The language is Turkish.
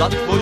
Sat bu